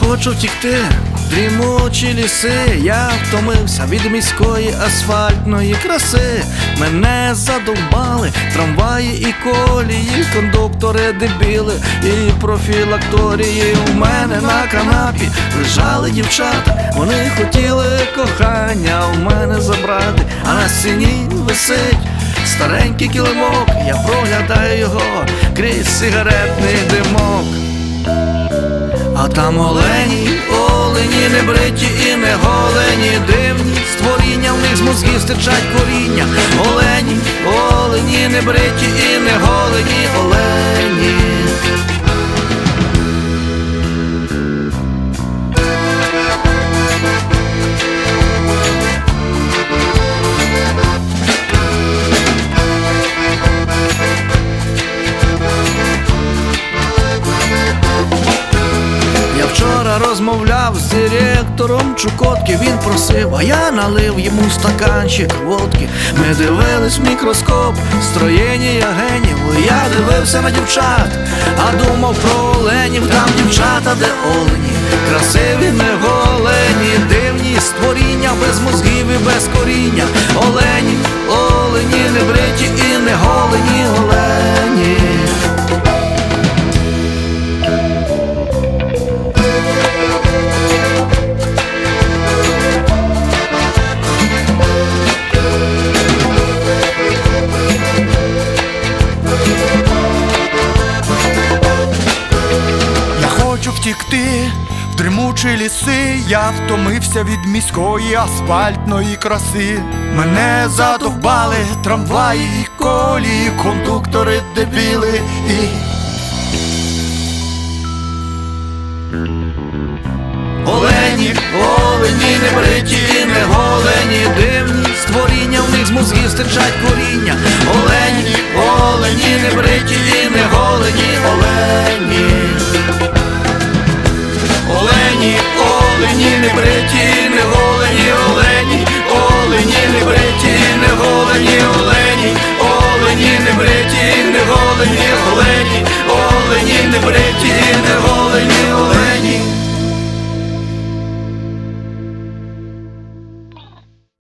Хочу втікти, дрімучі ліси, я втомився від міської асфальтної краси. Мене задовбали трамваї і колії, кондуктори дебіли і профілакторії. У мене на канапі лежали дівчата, вони хотіли кохання у мене забрати, а на стіні висить. Старенький килимок, я проглядаю його крізь сигаретний димок. А там олені, олені, не бриті і не голені, дивні створіння, в них з мозгів стичать коріння. Олені, олені, не бриті вчора розмовляв з директором Чукотки, він просив, а я налив йому стаканчик водки. Ми дивились в мікроскоп, строєння генів. Я дивився на дівчат, а думав про оленів, там дівчата, де олені, красиві, не голені, дивні створіння без мозгів і без коріння. Втікти в дремучі ліси, я втомився від міської асфальтної краси. Мене задовбали трамваї і колії, кондуктори дебіли і. Олені, олені, не бриті, не голені, дивні створіння, в них з мозгів стирчать коріння. you.